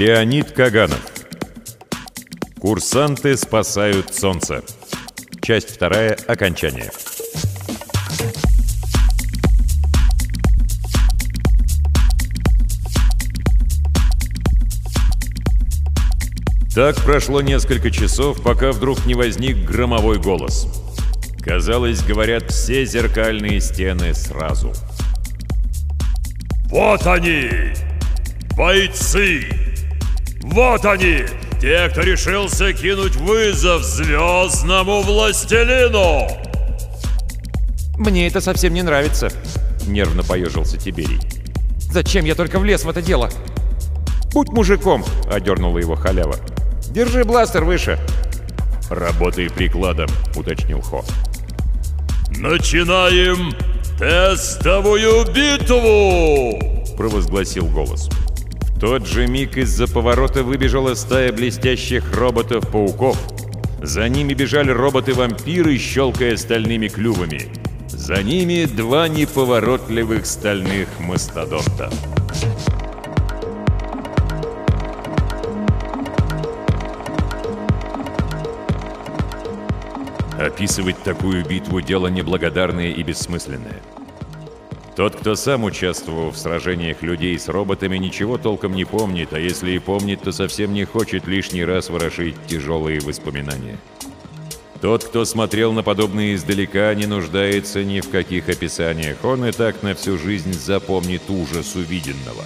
Леонид Каганов. Курсанты спасают солнце. Часть вторая. Окончание. Так прошло несколько часов, пока вдруг не возник громовой голос. Казалось, говорят все зеркальные стены сразу. «Вот они! Бойцы! Вот они! Те, кто решился кинуть вызов звездному властелину!» «Мне это совсем не нравится», — нервно поежился Тиберий. «Зачем я только влез в это дело?» «Будь мужиком», — одернула его халява. «Держи бластер выше». «Работай прикладом», — уточнил Хо. «Начинаем тестовую битву!» — провозгласил голос. Тот же миг из-за поворота выбежала стая блестящих роботов-пауков. За ними бежали роботы-вампиры, щелкая стальными клювами. За ними два неповоротливых стальных мастодонта. Описывать такую битву – дело неблагодарное и бессмысленное. Тот, кто сам участвовал в сражениях людей с роботами, ничего толком не помнит, а если и помнит, то совсем не хочет лишний раз ворошить тяжелые воспоминания. Тот, кто смотрел на подобные издалека, не нуждается ни в каких описаниях. Он и так на всю жизнь запомнит ужас увиденного.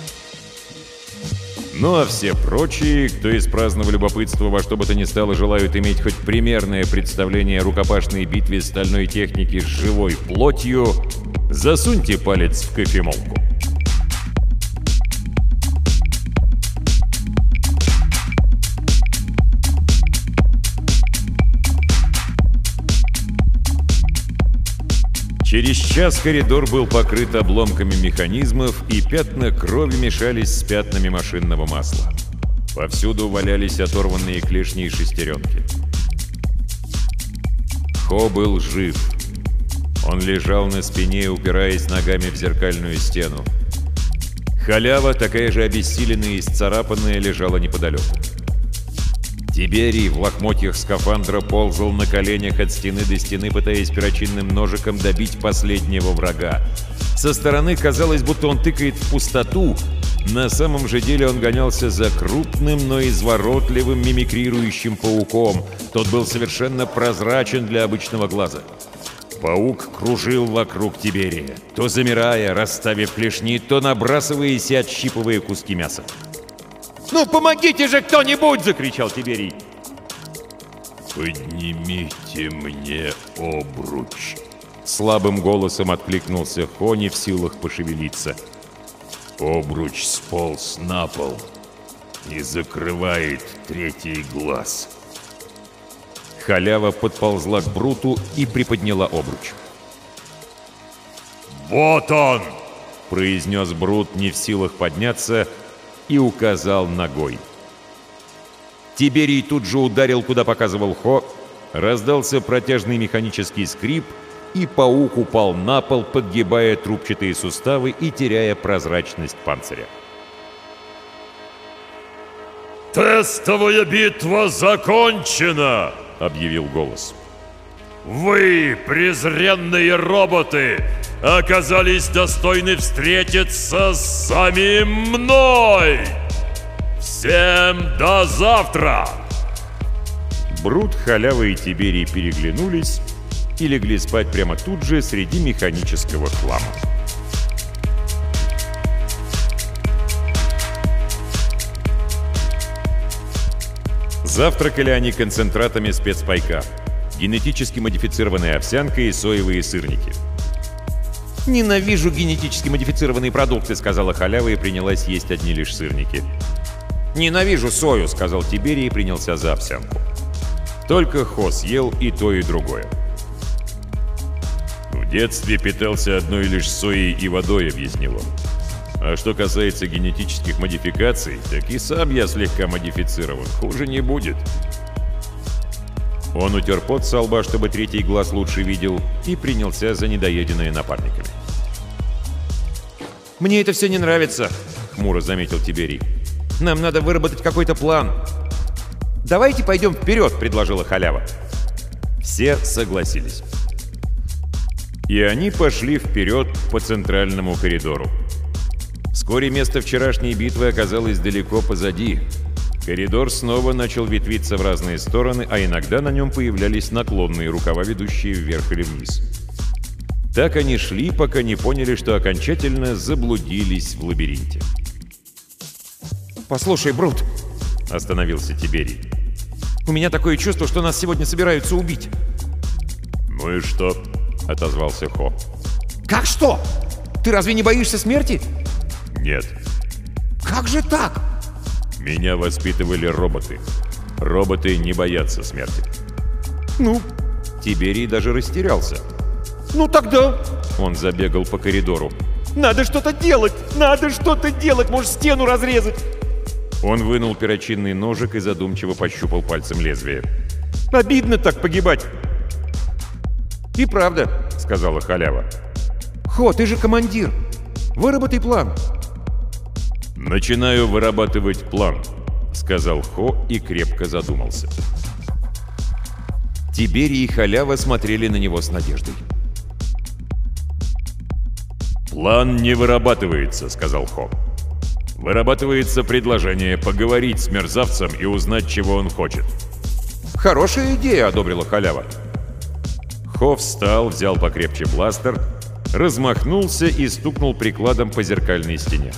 Ну а все прочие, кто из праздного любопытства во что бы то ни стало желают иметь хоть примерное представление о рукопашной битве стальной техники с живой плотью, засуньте палец в кофемолку. Через час коридор был покрыт обломками механизмов, и пятна крови мешались с пятнами машинного масла. Повсюду валялись оторванные клешни и шестеренки. Хо был жив. Он лежал на спине, упираясь ногами в зеркальную стену. Халява, такая же обессиленная и исцарапанная, лежала неподалеку. Тиберий в лохмотьях скафандра ползал на коленях от стены до стены, пытаясь перочинным ножиком добить последнего врага. Со стороны казалось, будто он тыкает в пустоту. На самом же деле он гонялся за крупным, но изворотливым мимикрирующим пауком. Тот был совершенно прозрачен для обычного глаза. Паук кружил вокруг Тиберия, то замирая, расставив клешни, то набрасываясь и отщипывая куски мяса. «Ну, помогите же кто-нибудь!» — закричал Тиберий. «Поднимите мне обруч!» Слабым голосом откликнулся Хони в силах пошевелиться. Обруч сполз на пол и закрывает третий глаз. Халява подползла к Бруту и приподняла обруч. «Вот он!» — произнес Брут, не в силах подняться, — и указал ногой. Тиберий тут же ударил, куда показывал Хо, раздался протяжный механический скрип, и паук упал на пол, подгибая трубчатые суставы и теряя прозрачность панциря. «Тестовая битва закончена!» — объявил голос. «Вы, презренные роботы, оказались достойны встретиться с самим мной! Всем до завтра!» Брут, Халява и Тиберий переглянулись и легли спать прямо тут же среди механического хлама. Завтракали они концентратами спецпайка, генетически модифицированной овсянкой и соевые сырники – «Ненавижу генетически модифицированные продукты», — сказала халява и принялась есть одни лишь сырники. «Ненавижу сою», — сказал Тиберий и принялся за овсянку. Только Хос ел и то, и другое. «В детстве питался одной лишь соей и водой», — объяснил он. «А что касается генетических модификаций, так и сам я слегка модифицирован. Хуже не будет». Он утер пот со лба, чтобы третий глаз лучше видел, и принялся за недоеденные напарниками. «Мне это все не нравится», — хмуро заметил Тиберий. Нам надо выработать какой-то план. «Давайте пойдем вперед», — предложила халява. Все согласились. И они пошли вперед по центральному коридору. Вскоре место вчерашней битвы оказалось далеко позади. Коридор снова начал ветвиться в разные стороны, а иногда на нем появлялись наклонные рукава, ведущие вверх или вниз. Так они шли, пока не поняли, что окончательно заблудились в лабиринте. «Послушай, Брут!» — остановился Тиберий. «У меня такое чувство, что нас сегодня собираются убить». «Ну и что?» — отозвался Хо. «Как что? Ты разве не боишься смерти?» «Нет. «Как же так?» Меня воспитывали роботы. Роботы не боятся смерти». «Ну?» Тиберий даже растерялся. «Ну тогда...» Он забегал по коридору. «Надо что-то делать! Надо что-то делать! Может, стену разрезать!» Он вынул перочинный ножик и задумчиво пощупал пальцем лезвие. «Обидно так погибать!» «И правда», — сказала халява. «Хо, ты же командир! Выработай план!» «Начинаю вырабатывать план», — сказал Хо и крепко задумался. Тиберий и халява смотрели на него с надеждой. «План не вырабатывается», — сказал Хо. «Вырабатывается предложение поговорить с мерзавцем и узнать, чего он хочет». «Хорошая идея», — одобрила халява. Хо встал, взял покрепче бластер, размахнулся и стукнул прикладом по зеркальной стене.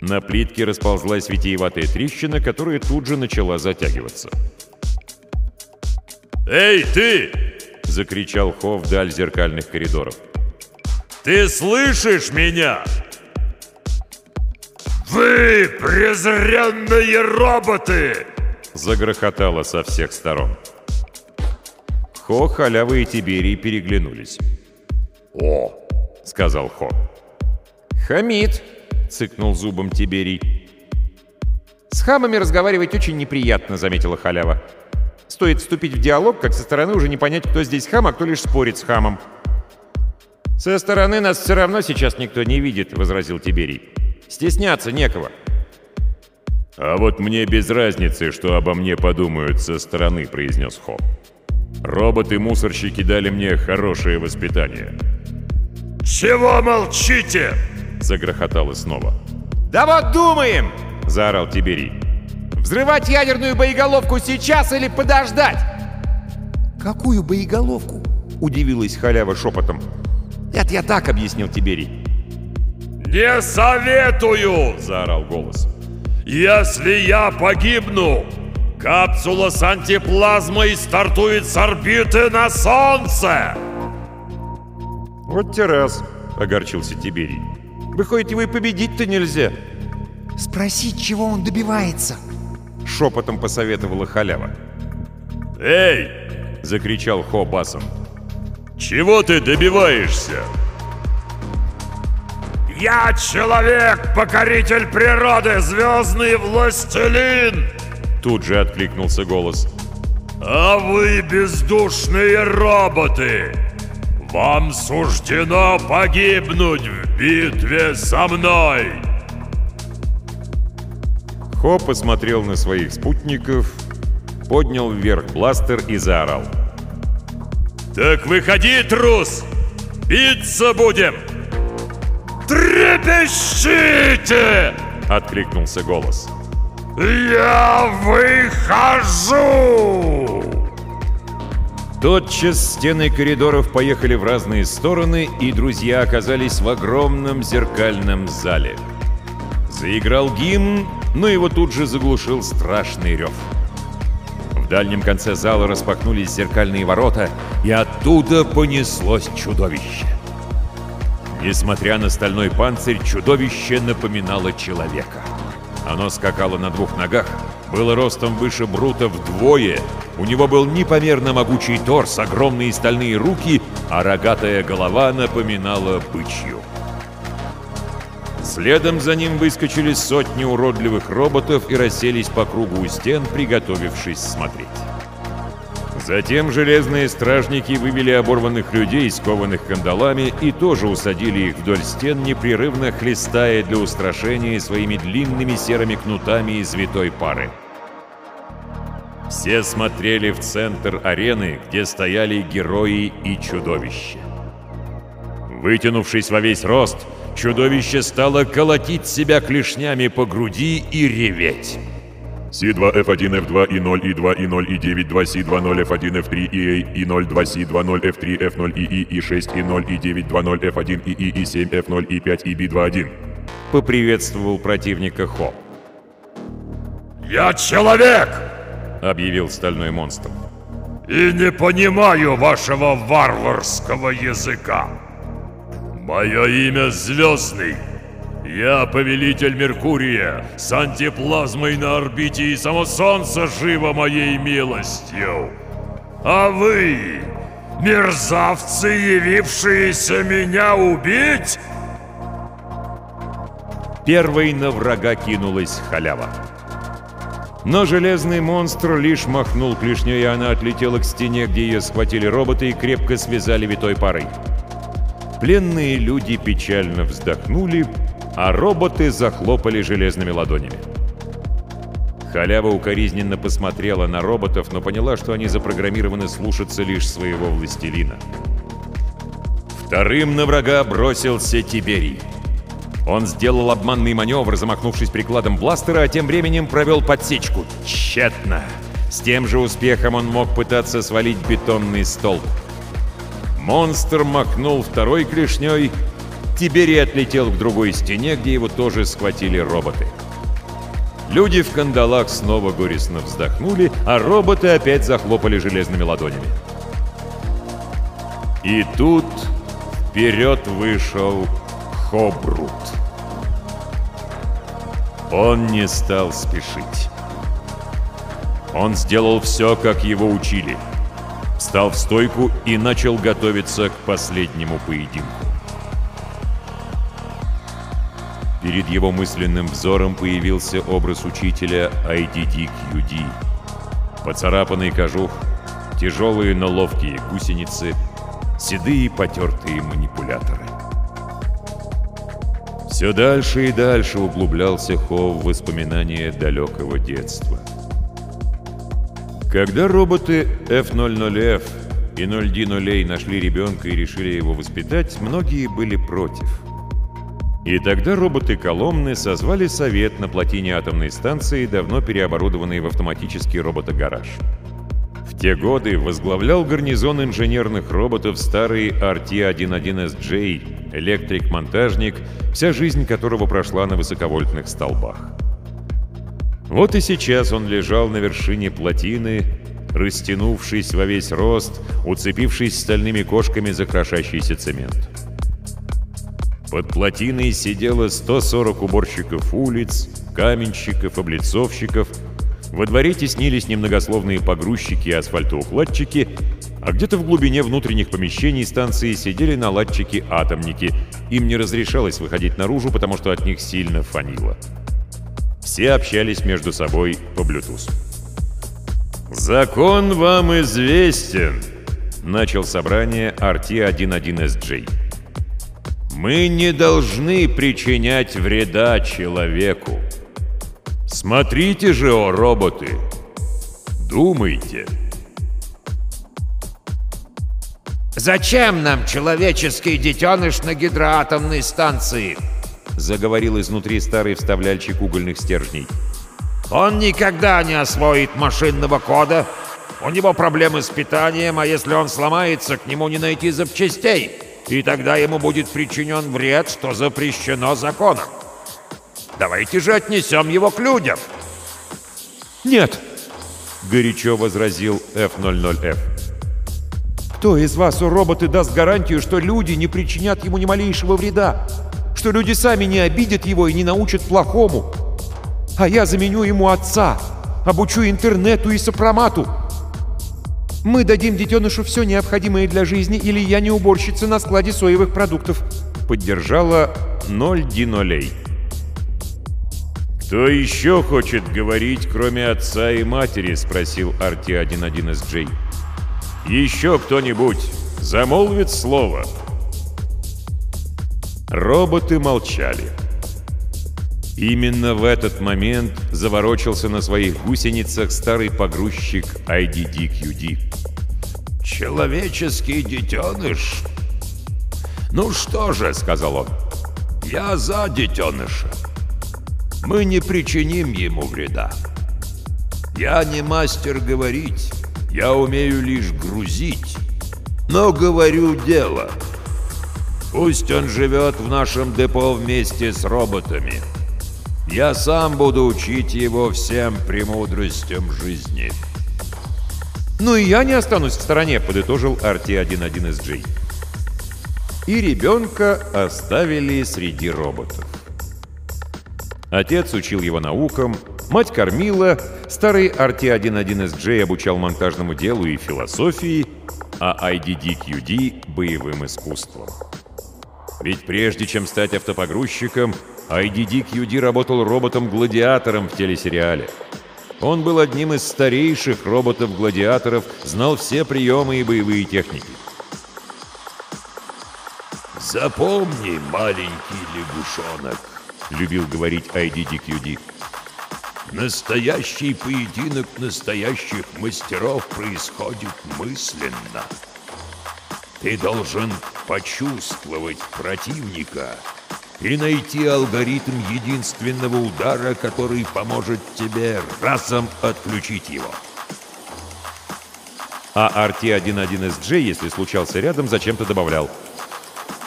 На плитке расползлась витиеватая трещина, которая тут же начала затягиваться. «Эй, ты!» — закричал Хо вдаль зеркальных коридоров. «Ты слышишь меня?» «Вы презренные роботы!» — загрохотало со всех сторон. Хо, Халява и Тиберий переглянулись. «О!» — сказал Хо. «Хамид!» — цыкнул зубом Тиберий. «С хамами разговаривать очень неприятно», — заметила халява. «Стоит вступить в диалог, как со стороны уже не понять, кто здесь хам, а кто лишь спорит с хамом». «Со стороны нас все равно сейчас никто не видит», — возразил Тиберий. «Стесняться некого». «А вот мне без разницы, что обо мне подумают со стороны», — произнес Хо. «Роботы-мусорщики дали мне хорошее воспитание». «Чего молчите?» — загрохотало снова. «Да вот думаем!» — заорал Тиберий. «Взрывать ядерную боеголовку сейчас или подождать?» «Какую боеголовку?» — удивилась халява шепотом. «Это я так объяснил Тиберий». «Не советую!» — заорал голос. «Если я погибну, капсула с антиплазмой стартует с орбиты на Солнце!» «Вот те раз!» — огорчился Тиберий. Выходит, его и победить-то нельзя. Спросить, чего он добивается. Шепотом посоветовала халява. «Эй!» — закричал Хо басом. «Чего ты добиваешься?» «Я человек, покоритель природы, звездный властелин!» Тут же откликнулся голос. «А вы бездушные роботы! Вам суждено погибнуть в битве со мной!» Хо посмотрел на своих спутников, поднял вверх бластер и заорал. «Так выходи, трус! Биться будем!» «Трепещите!» — откликнулся голос. «Я выхожу!» Тотчас стены коридоров поехали в разные стороны, и друзья оказались в огромном зеркальном зале. Заиграл гимн, но его тут же заглушил страшный рев. В дальнем конце зала распахнулись зеркальные ворота, и оттуда понеслось чудовище. Несмотря на стальной панцирь, чудовище напоминало человека. Оно скакало на двух ногах, было ростом выше Брута вдвое, у него был непомерно могучий торс, огромные стальные руки, а рогатая голова напоминала бычью. Следом за ним выскочили сотни уродливых роботов и расселись по кругу у стен, приготовившись смотреть. Затем железные стражники вывели оборванных людей, скованных кандалами, и тоже усадили их вдоль стен, непрерывно хлестая для устрашения своими длинными серыми кнутами из витой пары. Все смотрели в центр арены, где стояли герои и чудовища. Вытянувшись во весь рост, чудовище стало колотить себя клешнями по груди и реветь. Си2, F1, F2, И0, И2, И0, И9, 2, Си2, 0, F1, F3, EA, И0, 2, Си2, 0, F3, F0, ИИ, И6, И0, И9, 2, 0, F1, ИИ, И7, F0, И5, ИБ2, 1. Поприветствовал противника Хоп. «Я человек!» — объявил стальной монстр. «И не понимаю вашего варварского языка. Мое имя Звездный. Я повелитель Меркурия, с антиплазмой на орбите, и само Солнце живо моей милостью. А вы, мерзавцы, явившиеся меня убить?» Первой на врага кинулась халява. Но железный монстр лишь махнул клешней, и она отлетела к стене, где ее схватили роботы и крепко связали витой парой. Пленные люди печально вздохнули, а роботы захлопали железными ладонями. Халява укоризненно посмотрела на роботов, но поняла, что они запрограммированы слушаться лишь своего властелина. Вторым на врага бросился Тиберий. Он сделал обманный маневр, замахнувшись прикладом бластера, а тем временем провел подсечку. Тщетно. С тем же успехом он мог пытаться свалить бетонный столб. Монстр махнул второй клешней. Тиберий отлетел к другой стене, где его тоже схватили роботы. Люди в кандалах снова горестно вздохнули, а роботы опять захлопали железными ладонями. И тут вперед вышел Хобрут. Он не стал спешить. Он сделал все, как его учили. Встал в стойку и начал готовиться к последнему поединку. Перед его мысленным взором появился образ учителя IDD-QD. Поцарапанный кожух, тяжелые, но ловкие гусеницы, седые потертые манипуляторы. Все дальше и дальше углублялся Хо в воспоминания далекого детства. Когда роботы F00F и 0D0A нашли ребенка и решили его воспитать, многие были против. И тогда роботы Коломны созвали совет на плотине атомной станции, давно переоборудованной в автоматический роботогараж. В те годы возглавлял гарнизон инженерных роботов старый RT-11SJ, электрик-монтажник, вся жизнь которого прошла на высоковольтных столбах. Вот и сейчас он лежал на вершине плотины, растянувшись во весь рост, уцепившись стальными кошками за крошащийся цемент. Под плотиной сидело 140 уборщиков улиц, каменщиков, облицовщиков. Во дворе теснились немногословные погрузчики и асфальтоукладчики, а где-то в глубине внутренних помещений станции сидели наладчики-атомники. Им не разрешалось выходить наружу, потому что от них сильно фанило. Все общались между собой по Bluetooth. «Закон вам известен», — начал собрание RT-11SJ. Мы не должны причинять вреда человеку. Смотрите же, о роботы! Думайте! «Зачем нам человеческий детеныш на гидроатомной станции?» Заговорил изнутри старый вставляльщик угольных стержней. «Он никогда не освоит машинного кода. У него проблемы с питанием, а если он сломается, к нему не найти запчастей и тогда ему будет причинен вред, что запрещено законом. Давайте же отнесем его к людям. «Нет!» — горячо возразил F00F. «Кто из вас, у роботы, даст гарантию, что люди не причинят ему ни малейшего вреда? Что люди сами не обидят его и не научат плохому? А я заменю ему отца, обучу интернету и сопромату, мы дадим детенышу все необходимое для жизни, или я не уборщица на складе соевых продуктов», — поддержала ноль динолей. «Кто еще хочет говорить, кроме отца и матери?» — спросил RT-11SJ. Еще кто-нибудь замолвит слово?» Роботы молчали. Именно в этот момент заворочился на своих гусеницах старый погрузчик IDDQD. «Человеческий детеныш?» «Ну что же», — сказал он, — «я за детеныша. Мы не причиним ему вреда. Я не мастер говорить, я умею лишь грузить, но говорю дело. Пусть он живет в нашем депо вместе с роботами. Я сам буду учить его всем премудростям жизни». «Ну и я не останусь в стороне», — подытожил RT-11SG. И ребенка оставили среди роботов. Отец учил его наукам, мать кормила, старый RT-11SJ обучал монтажному делу и философии, а IDDQD — боевым искусством. Ведь прежде чем стать автопогрузчиком, IDDQD работал роботом-гладиатором в телесериале. Он был одним из старейших роботов-гладиаторов, знал все приемы и боевые техники. «Запомни, маленький лягушонок», — любил говорить IDDQD, «настоящий поединок настоящих мастеров происходит мысленно. Ты должен почувствовать противника и найти алгоритм единственного удара, который поможет тебе разом отключить его». А RT-11SJ, если случался рядом, зачем-то добавлял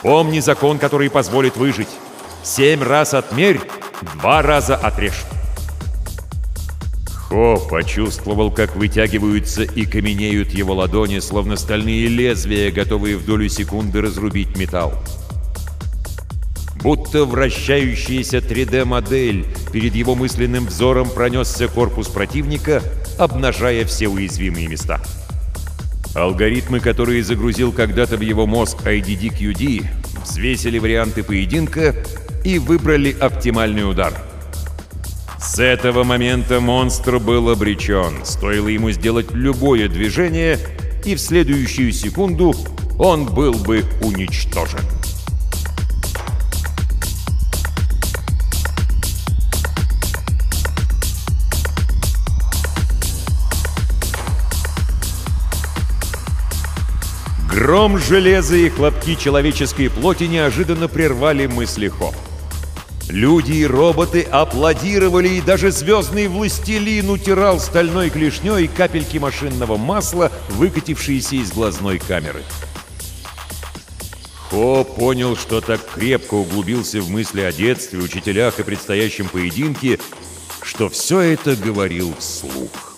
«Помни закон, который позволит выжить. Семь раз отмерь, два раза отрежь». Хо почувствовал, как вытягиваются и каменеют его ладони, словно стальные лезвия, готовые в долю секунды разрубить металл. Будто вращающаяся 3D-модель перед его мысленным взором пронесся корпус противника, обнажая все уязвимые места. Алгоритмы, которые загрузил когда-то в его мозг IDDQD, взвесили варианты поединка и выбрали оптимальный удар. С этого момента монстр был обречен. Стоило ему сделать любое движение, и в следующую секунду он был бы уничтожен. Гром железа и хлопки человеческой плоти неожиданно прервали мысли Хо. Люди и роботы аплодировали, и даже звездный властелин утирал стальной клешней капельки машинного масла, выкатившиеся из глазной камеры. Хо понял, что так крепко углубился в мысли о детстве, учителях и предстоящем поединке, что все это говорил вслух.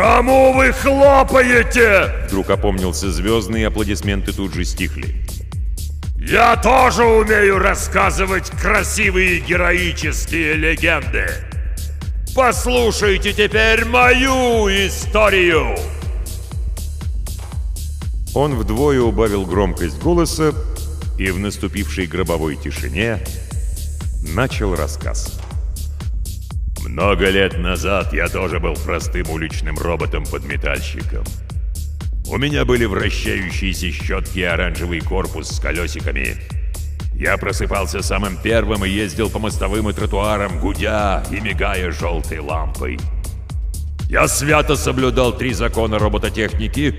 «Кому вы хлопаете?» Вдруг опомнился звездный, и аплодисменты тут же стихли. «Я тоже умею рассказывать красивые героические легенды! Послушайте теперь мою историю!» Он вдвое убавил громкость голоса и в наступившей гробовой тишине начал рассказ. Много лет назад я тоже был простым уличным роботом-подметальщиком. У меня были вращающиеся щетки и оранжевый корпус с колесиками. Я просыпался самым первым и ездил по мостовым и тротуарам, гудя и мигая желтой лампой. Я свято соблюдал три закона робототехники,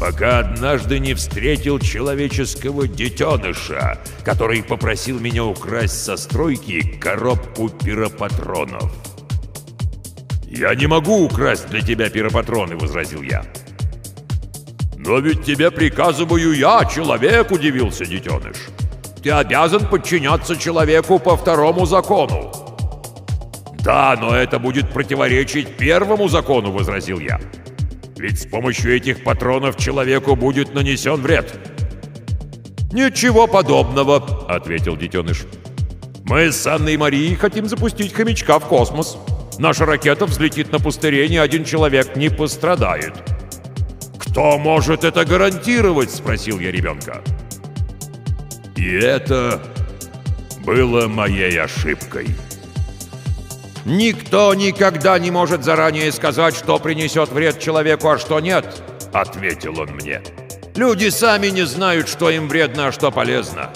пока однажды не встретил человеческого детеныша, который попросил меня украсть со стройки коробку пиропатронов. «Я не могу украсть для тебя пиропатроны», — возразил я. «Но ведь тебе приказываю я, человек», — удивился детеныш. «Ты обязан подчиняться человеку по второму закону». «Да, но это будет противоречить первому закону», — возразил я. «Ведь с помощью этих патронов человеку будет нанесен вред». «Ничего подобного», — ответил детеныш. «Мы с Анной Марией хотим запустить хомячка в космос». Наша ракета взлетит на пустыре, ни один человек не пострадает. «Кто может это гарантировать?» – спросил я ребенка. И это было моей ошибкой. Никто никогда не может заранее сказать, что принесет вред человеку, а что нет. — ответил он мне. «Люди сами не знают, что им вредно, а что полезно.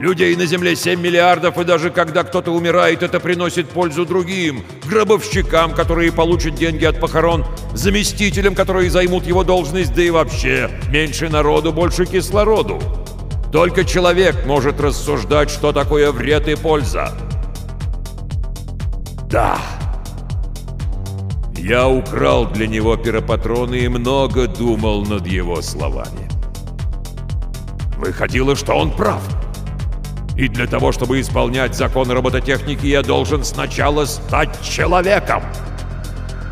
Людей на Земле 7 миллиардов, и даже когда кто-то умирает, это приносит пользу другим. Гробовщикам, которые получат деньги от похорон, заместителям, которые займут его должность, да и вообще, меньше народу, больше кислороду. Только человек может рассуждать, что такое вред и польза. Да. Я украл для него пиропатроны и много думал над его словами. Выходило, что он прав. И для того, чтобы исполнять закон робототехники, я должен сначала стать человеком.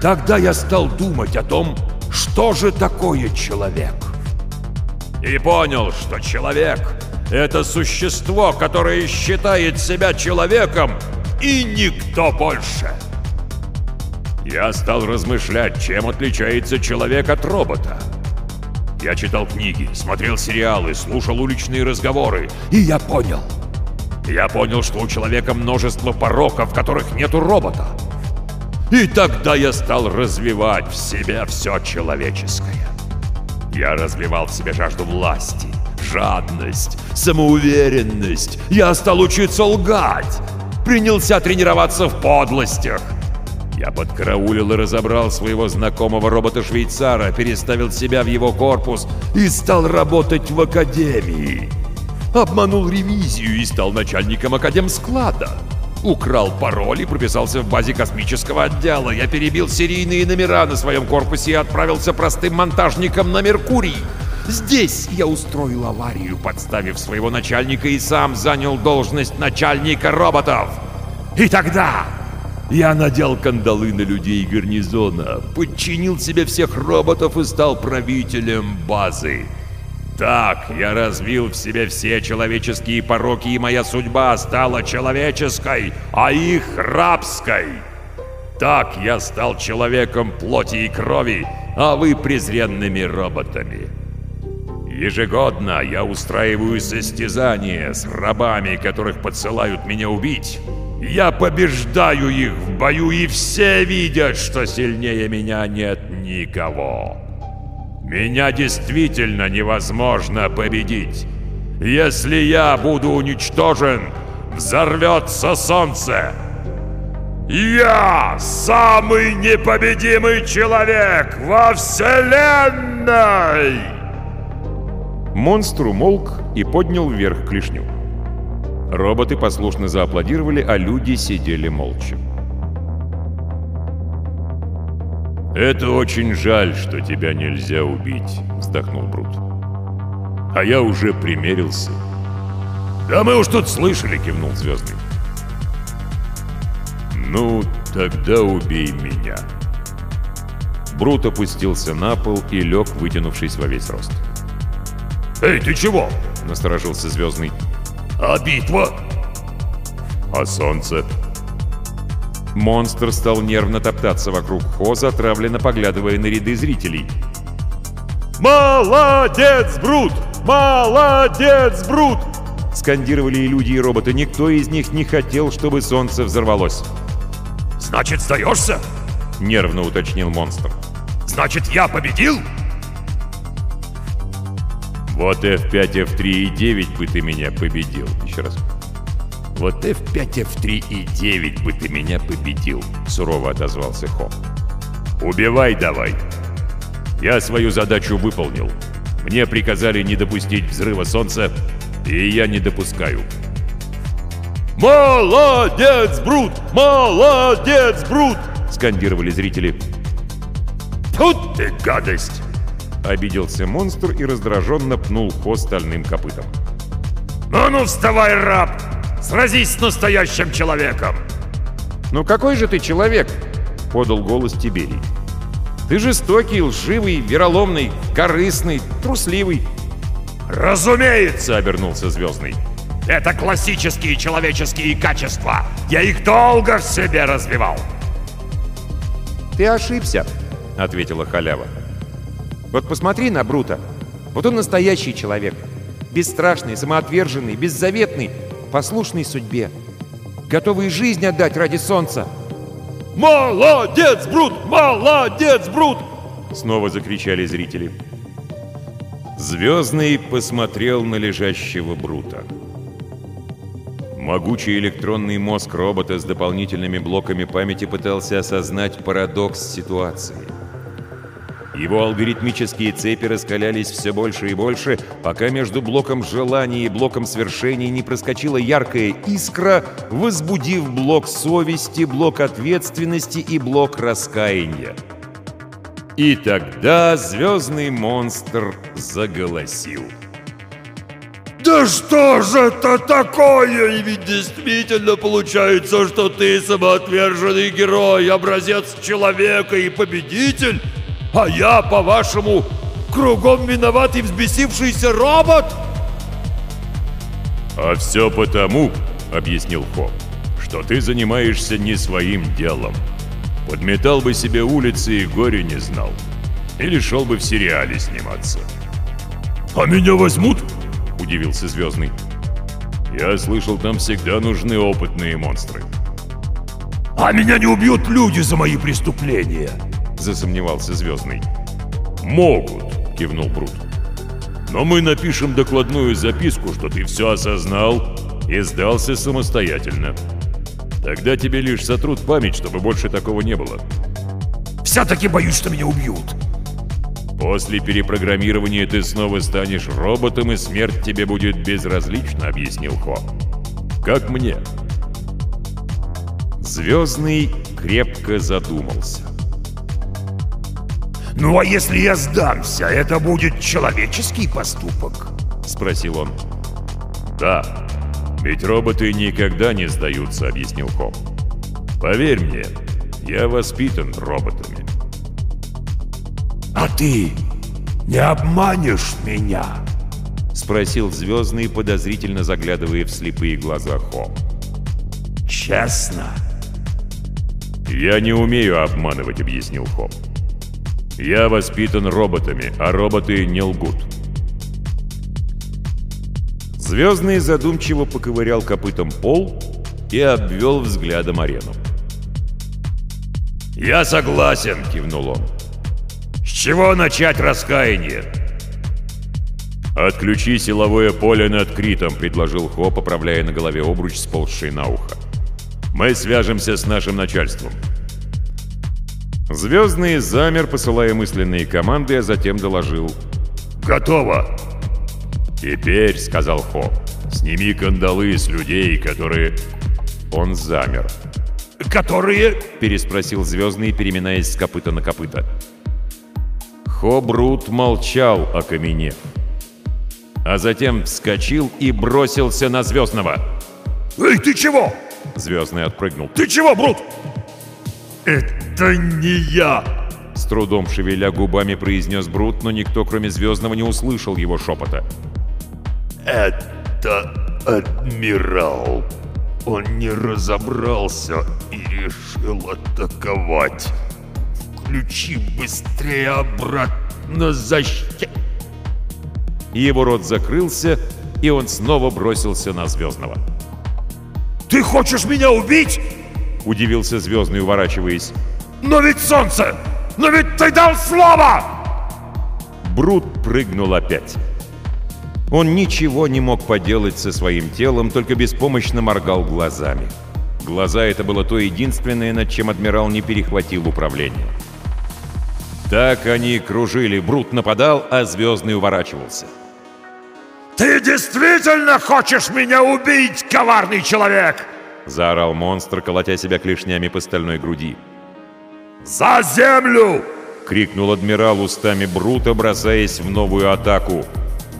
Тогда я стал думать о том, что же такое человек. И понял, что человек — это существо, которое считает себя человеком, и никто больше. Я стал размышлять, чем отличается человек от робота. Я читал книги, смотрел сериалы, слушал уличные разговоры, и я понял — я понял, что у человека множество пороков, которых нет у робота. И тогда я стал развивать в себе все человеческое. Я развивал в себе жажду власти, жадность, самоуверенность. Я стал учиться лгать. Принялся тренироваться в подлостях. Я подкараулил и разобрал своего знакомого робота-швейцара, переставил себя в его корпус и стал работать в академии обманул ревизию и стал начальником академсклада. Украл пароль и прописался в базе космического отдела. Я перебил серийные номера на своем корпусе и отправился простым монтажником на Меркурий. Здесь я устроил аварию, подставив своего начальника и сам занял должность начальника роботов. И тогда я надел кандалы на людей гарнизона, подчинил себе всех роботов и стал правителем базы. Так я развил в себе все человеческие пороки, и моя судьба стала человеческой, а их рабской. Так я стал человеком плоти и крови, а вы презренными роботами. Ежегодно я устраиваю состязания с рабами, которых подсылают меня убить. Я побеждаю их в бою, и все видят, что сильнее меня нет никого. Меня действительно невозможно победить. Если я буду уничтожен, взорвется солнце. Я самый непобедимый человек во Вселенной! Монстр умолк и поднял вверх клешню. Роботы послушно зааплодировали, а люди сидели молча. «Это очень жаль, что тебя нельзя убить», — вздохнул Брут. «А я уже примерился». «Да мы уж тут слышали», — кивнул Звездный. «Ну, тогда убей меня». Брут опустился на пол и лег, вытянувшись во весь рост. «Эй, ты чего?» — насторожился Звездный. «А битва?» «А солнце?» Монстр стал нервно топтаться вокруг Хоза, отравленно поглядывая на ряды зрителей. «Молодец, Брут! Молодец, Брут!» Скандировали и люди, и роботы. Никто из них не хотел, чтобы солнце взорвалось. «Значит, сдаешься?» — нервно уточнил монстр. «Значит, я победил?» «Вот F5, F3 и 9 бы ты меня победил». Еще раз. «Вот F5, F3 и 9 бы ты меня победил», — сурово отозвался Хо. «Убивай давай. Я свою задачу выполнил. Мне приказали не допустить взрыва Солнца, и я не допускаю». «Молодец, Брут! Молодец, Брут!» — скандировали зрители. «Тут ты гадость!» Обиделся монстр и раздраженно пнул Хо стальным копытом. «Ну-ну, вставай, раб! Сразись с настоящим человеком!» «Ну какой же ты человек?» — подал голос Тиберий. «Ты жестокий, лживый, вероломный, корыстный, трусливый». «Разумеется!» — обернулся Звездный. «Это классические человеческие качества! Я их долго в себе развивал!» «Ты ошибся», — ответила халява. «Вот посмотри на Брута. Вот он настоящий человек. Бесстрашный, самоотверженный, беззаветный, послушный судьбе, готовый жизнь отдать ради солнца. «Молодец, Брут! Молодец, Брут!» Снова закричали зрители. Звездный посмотрел на лежащего Брута. Могучий электронный мозг робота с дополнительными блоками памяти пытался осознать парадокс ситуации. Его алгоритмические цепи раскалялись все больше и больше, пока между блоком желаний и блоком свершений не проскочила яркая искра, возбудив блок совести, блок ответственности и блок раскаяния. И тогда звездный монстр заголосил. Да что же это такое? И ведь действительно получается, что ты самоотверженный герой, образец человека и победитель, а я, по-вашему, кругом виноватый взбесившийся робот? «А все потому, — объяснил Хо, — что ты занимаешься не своим делом. Подметал бы себе улицы и горе не знал. Или шел бы в сериале сниматься». А меня возьмут? — удивился Звездный. «Я слышал, там всегда нужны опытные монстры». А меня не убьют люди за мои преступления. — засомневался Звездный. «Могут», — кивнул Брут. «Но мы напишем докладную записку, что ты все осознал и сдался самостоятельно. Тогда тебе лишь сотрут память, чтобы больше такого не было». Все-таки боюсь, что меня убьют. «После перепрограммирования ты снова станешь роботом, и смерть тебе будет безразлична», — объяснил Хо. «Как мне». Звездный крепко задумался. Ну а если я сдамся, это будет человеческий поступок? Спросил он. Да, ведь роботы никогда не сдаются, объяснил Хом. Поверь мне, я воспитан роботами. А ты не обманешь меня? Спросил Звездный, подозрительно заглядывая в слепые глаза Хо. Честно? Я не умею обманывать, объяснил Хом. Я воспитан роботами, а роботы не лгут. Звездный задумчиво поковырял копытом пол и обвел взглядом арену. «Я согласен», — кивнул он. «С чего начать раскаяние?» «Отключи силовое поле над Критом», — предложил Хо, поправляя на голове обруч, сползший на ухо. «Мы свяжемся с нашим начальством». Звездный замер, посылая мысленные команды, а затем доложил. «Готово!» «Теперь», — сказал Хо, — «сними кандалы с людей, которые...» Он замер. «Которые...» — переспросил Звездный, переминаясь с копыта на копыта. Хо Брут молчал, окаменев. А затем вскочил и бросился на Звездного. «Эй, ты чего?» Звездный отпрыгнул. «Ты чего, Брут?» «Это не я!» С трудом шевеля губами произнес Брут, но никто, кроме Звездного, не услышал его шепота. «Это адмирал. Он не разобрался и решил атаковать. Включи быстрее обратно защиту!» Его рот закрылся, и он снова бросился на Звездного. «Ты хочешь меня убить?» Удивился Звездный, уворачиваясь. «Но ведь солнце! Но ведь ты дал слово!» Брут прыгнул опять. Он ничего не мог поделать со своим телом, только беспомощно моргал глазами. Глаза — это было то единственное, над чем адмирал не перехватил управление. Так они кружили, Брут нападал, а Звездный уворачивался. «Ты действительно хочешь меня убить, коварный человек?» Заорал монстр, колотя себя клешнями по стальной груди. «За землю!» — крикнул адмирал устами Брута, бросаясь в новую атаку.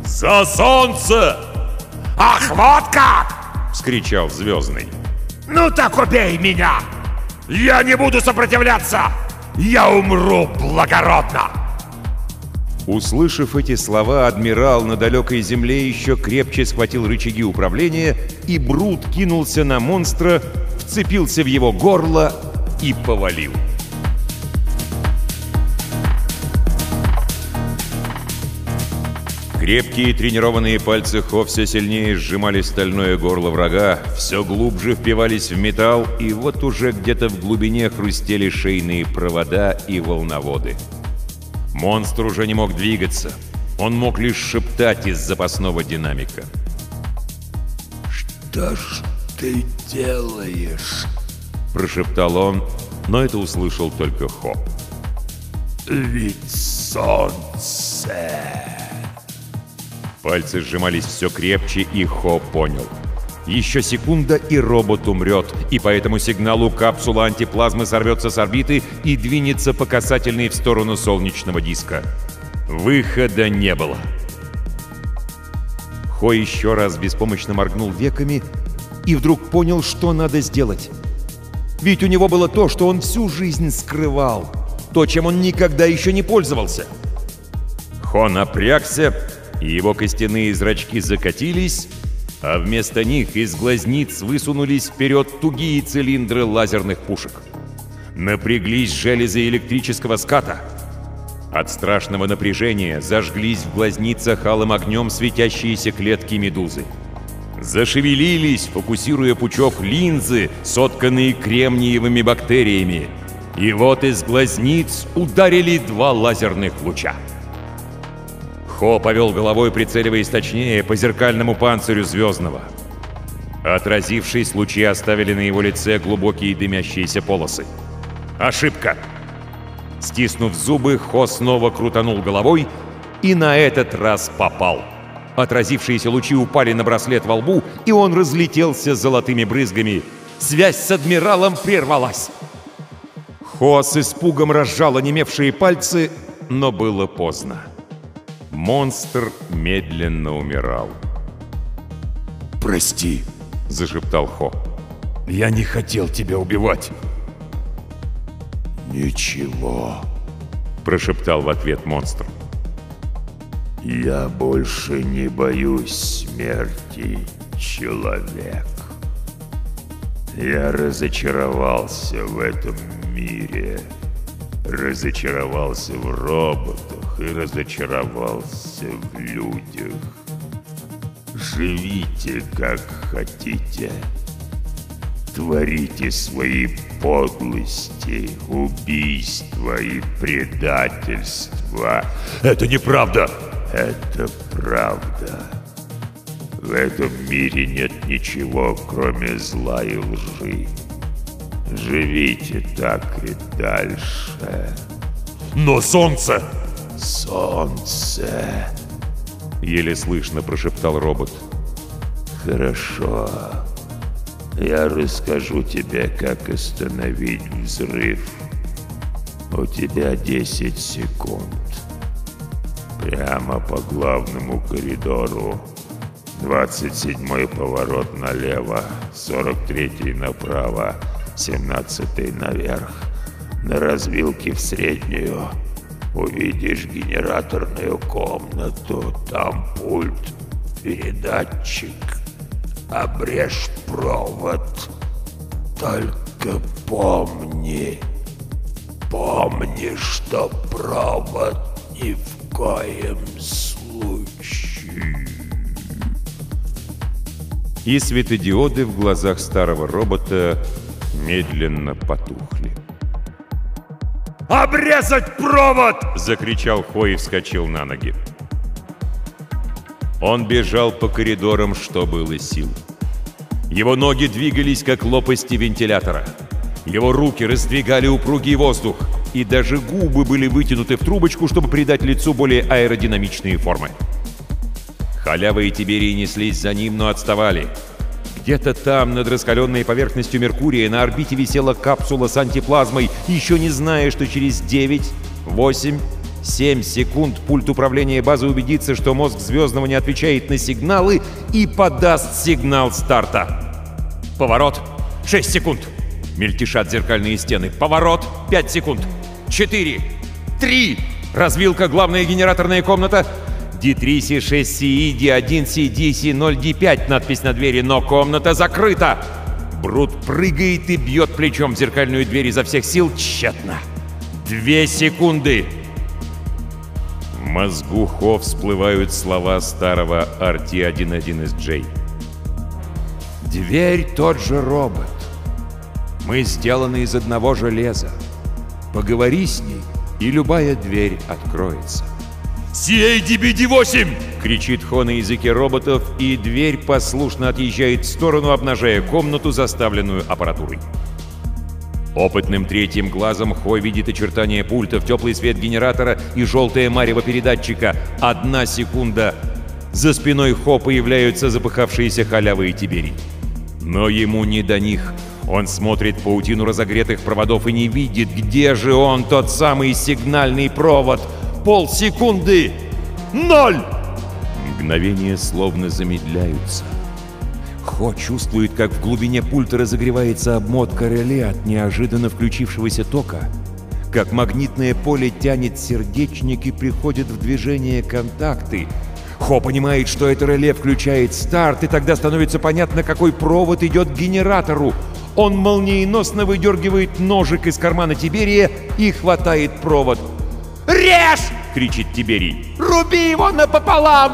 «За солнце!» «Ах, вот как!» — вскричал Звездный. «Ну так убей меня! Я не буду сопротивляться! Я умру благородно!» Услышав эти слова, адмирал на далекой земле еще крепче схватил рычаги управления, и Брут кинулся на монстра, вцепился в его горло и повалил. Крепкие тренированные пальцы Хо все сильнее сжимали стальное горло врага, все глубже впивались в металл, и вот уже где-то в глубине хрустели шейные провода и волноводы. Монстр уже не мог двигаться. Он мог лишь шептать из запасного динамика. «Что ж ты делаешь?» Прошептал он, но это услышал только Хо. «Ведь солнце...» Пальцы сжимались все крепче, и Хо понял. Еще секунда, и робот умрет, и по этому сигналу капсула антиплазмы сорвется с орбиты и двинется по касательной в сторону солнечного диска. Выхода не было. Хо еще раз беспомощно моргнул веками и вдруг понял, что надо сделать. Ведь у него было то, что он всю жизнь скрывал. То, чем он никогда еще не пользовался. Хо напрягся, его костяные зрачки закатились, а вместо них из глазниц высунулись вперед тугие цилиндры лазерных пушек. Напряглись железы электрического ската. От страшного напряжения зажглись в глазницах алым огнем светящиеся клетки медузы. Зашевелились, фокусируя пучок линзы, сотканные кремниевыми бактериями. И вот из глазниц ударили два лазерных луча. Хо повел головой, прицеливаясь точнее по зеркальному панцирю Звездного. Отразившись, лучи оставили на его лице глубокие дымящиеся полосы. Ошибка! Стиснув зубы, Хо снова крутанул головой и на этот раз попал. Отразившиеся лучи упали на браслет во лбу, и он разлетелся золотыми брызгами. Связь с адмиралом прервалась. Хо с испугом разжал онемевшие пальцы, но было поздно. Монстр медленно умирал. «Прости», — зашептал Хо. «Я не хотел тебя убивать». «Ничего», — прошептал в ответ монстр. «Я больше не боюсь смерти, человек. Я разочаровался в этом мире, разочаровался в роботах и разочаровался в людях. Живите как хотите». Творите свои подлости, убийства и предательства. Это неправда! Это правда. В этом мире нет ничего, кроме зла и лжи. Живите так и дальше. Но солнце! Солнце. Еле слышно прошептал робот. Хорошо. Я расскажу тебе, как остановить взрыв. У тебя 10 секунд. Прямо по главному коридору. 27-й поворот налево, 43-й направо, 17-й наверх. На развилке в среднюю увидишь генераторную комнату. Там пульт, передатчик. Обрежь провод. Только помни, помни, что провод ни в коем случае. И светодиоды в глазах старого робота медленно потухли. «Обрезать провод!» — закричал Хо и вскочил на ноги. Он бежал по коридорам, что было сил. Его ноги двигались, как лопасти вентилятора. Его руки раздвигали упругий воздух, и даже губы были вытянуты в трубочку, чтобы придать лицу более аэродинамичные формы. Халява и Тиберий неслись за ним, но отставали. Где-то там, над раскаленной поверхностью Меркурия, на орбите висела капсула с антиплазмой, еще не зная, что через 9, 8, 7 секунд пульт управления базы убедится, что мозг Звездного не отвечает на сигналы и подаст сигнал старта. Поворот. 6 секунд. Мельтешат зеркальные стены. Поворот. 5 секунд. 4. 3. Развилка, главная генераторная комната. D3, C6, CE, D1, CD, C0, D5 надпись на двери, но комната закрыта. Брут прыгает и бьет плечом в зеркальную дверь изо всех сил тщетно. Две секунды. В мозгу Хо всплывают слова старого RT-11SJ. Дверь тот же робот. Мы сделаны из одного железа. Поговори с ней, и любая дверь откроется. CADBD-8! Кричит Хо на языке роботов, и дверь послушно отъезжает в сторону, обнажая комнату, заставленную аппаратурой. Опытным третьим глазом Хо видит очертания пультов, теплый свет генератора и желтое марево передатчика. Одна секунда. За спиной Хо появляются запыхавшиеся халявы и Тиберий. Но ему не до них. Он смотрит в паутину разогретых проводов и не видит, где же он, тот самый сигнальный провод. Полсекунды. Ноль! Мгновения словно замедляются. Хо чувствует, как в глубине пульта разогревается обмотка реле от неожиданно включившегося тока, как магнитное поле тянет сердечник и приходят в движение контакты. Хо понимает, что это реле включает старт, и тогда становится понятно, какой провод идет к генератору. Он молниеносно выдергивает ножик из кармана Тиберия и хватает провод. «Режь!» — кричит Тиберий. «Руби его напополам!»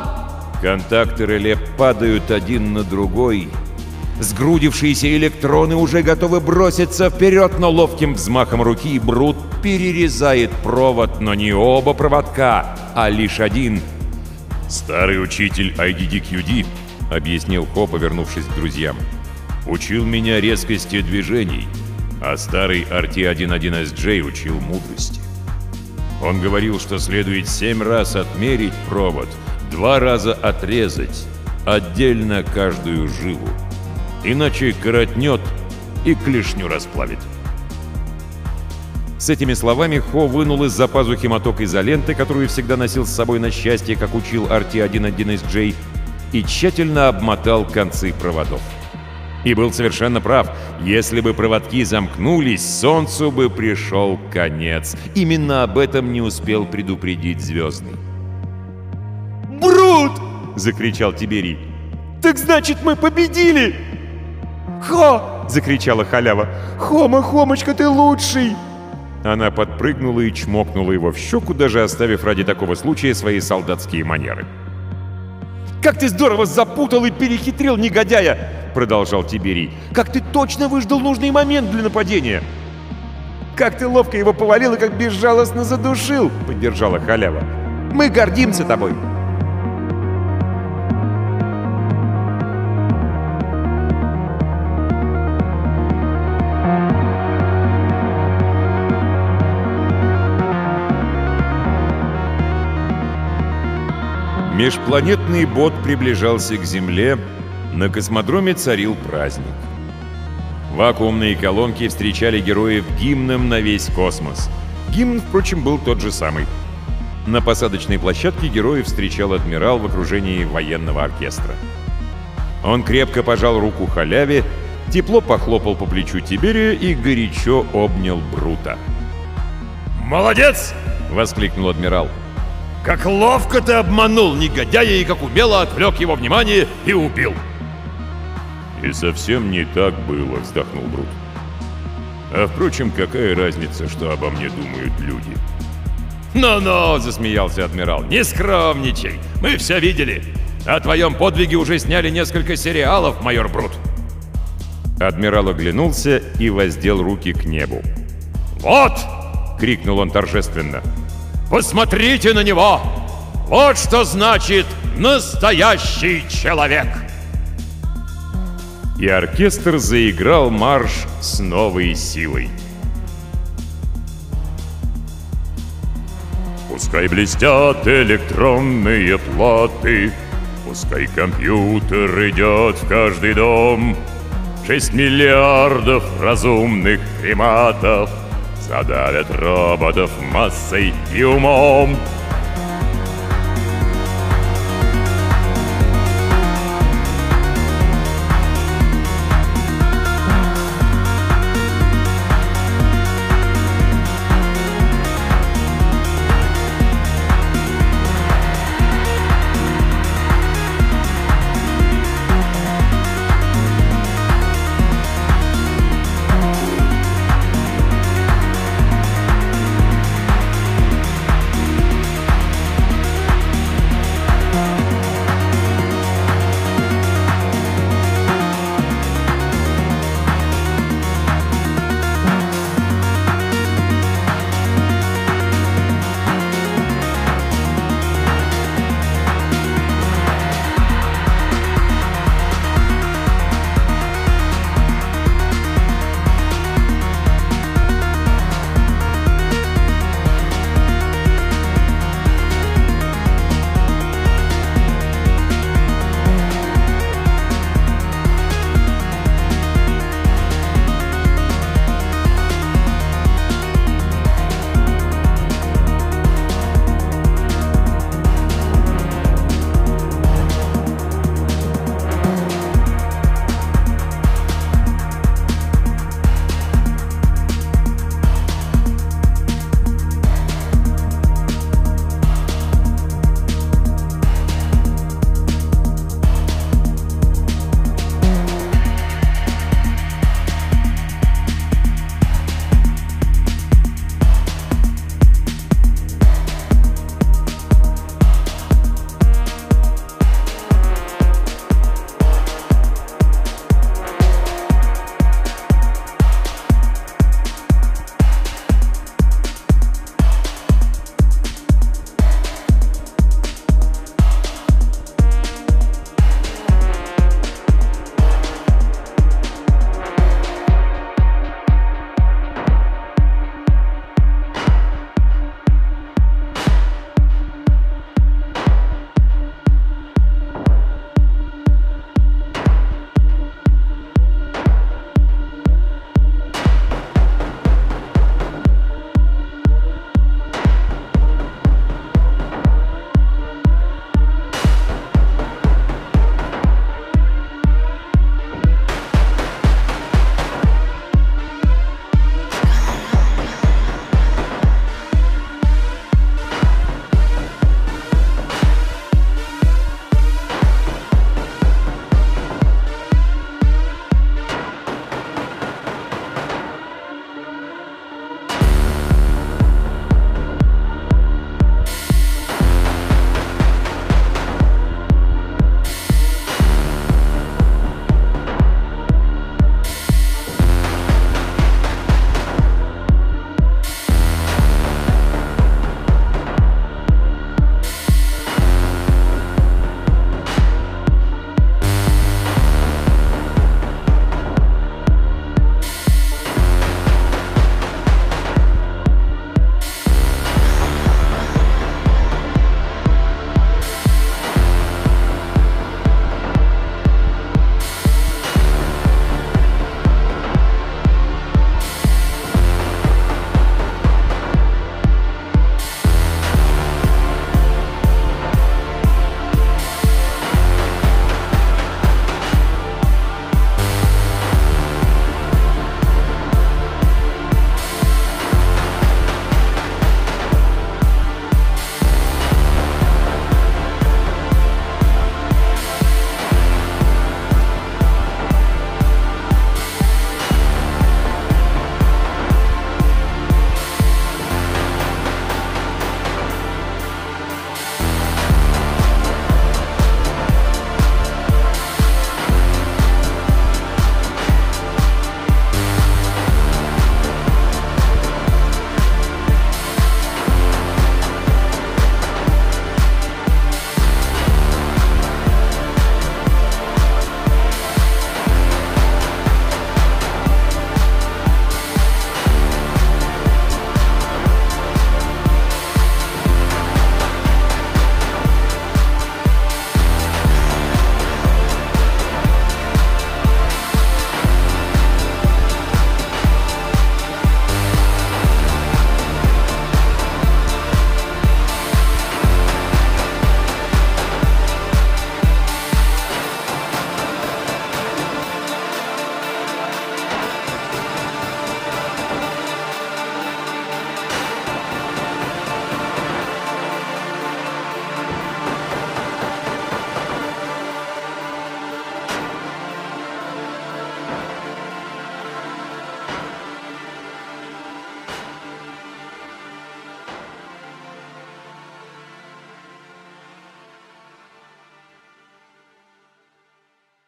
Контакты реле падают один на другой. Сгрудившиеся электроны уже готовы броситься вперед, но ловким взмахом руки Брут перерезает провод, но не оба проводка, а лишь один. Старый учитель IDDQD, Объяснил Хо, повернувшись к друзьям. учил меня резкости движений, а старый RT-11SJ учил мудрости. Он говорил, что следует семь раз отмерить провод, два раза отрезать, отдельно каждую жилу. Иначе коротнет и клешню расплавит. С этими словами Хо вынул из-за пазухи моток изоленты, которую всегда носил с собой на счастье, как учил RT-11SJ, и тщательно обмотал концы проводов. И был совершенно прав. Если бы проводки замкнулись, Солнцу бы пришел конец. Именно об этом не успел предупредить Звездный. Брут! — закричал Тиберий. Так значит, мы победили! Хо! Закричала халява. Хома, Хомочка, ты лучший! Она подпрыгнула и чмокнула его в щеку, даже оставив ради такого случая свои солдатские манеры. Как ты здорово запутал и перехитрил негодяя! Продолжал Тиберий. Как ты точно выждал нужный момент для нападения! Как ты ловко его повалил и как безжалостно задушил! Поддержала халява. Мы гордимся тобой! Межпланетный бот приближался к Земле. На космодроме царил праздник. Вакуумные колонки встречали героев гимном на весь космос. Гимн, впрочем, был тот же самый. На посадочной площадке героев встречал адмирал в окружении военного оркестра. Он крепко пожал руку халяве, тепло похлопал по плечу Тиберия и горячо обнял Брута. «Молодец!» — воскликнул адмирал. Как ловко ты обманул негодяя и как умело отвлек его внимание и убил. И совсем не так было, вздохнул Брут. А впрочем, какая разница, что обо мне думают люди? «Ну-ну!» — засмеялся адмирал. «Не скромничай! Мы все видели! О твоем подвиге уже сняли несколько сериалов, майор Брут!» Адмирал оглянулся и воздел руки к небу. «Вот!» — крикнул он торжественно. «Посмотрите на него! Вот что значит настоящий человек!» И оркестр заиграл марш с новой силой. Пускай блестят электронные платы, Пускай компьютер идет в каждый дом. Шесть миллиардов разумных приматов Задавят роботов массой и умом.